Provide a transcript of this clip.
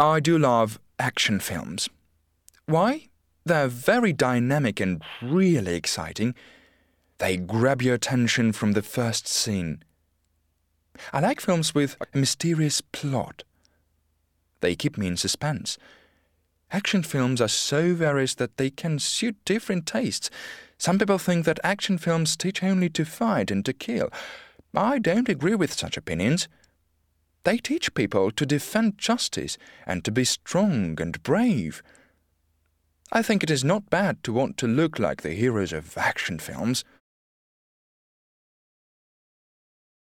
I do love action films. Why? They're very dynamic and really exciting. They grab your attention from the first scene. I like films with a mysterious plot. They keep me in suspense. Action films are so various that they can suit different tastes. Some people think that action films teach only to fight and to kill. I don't agree with such opinions. They teach people to defend justice and to be strong and brave. I think it is not bad to want to look like the heroes of action films.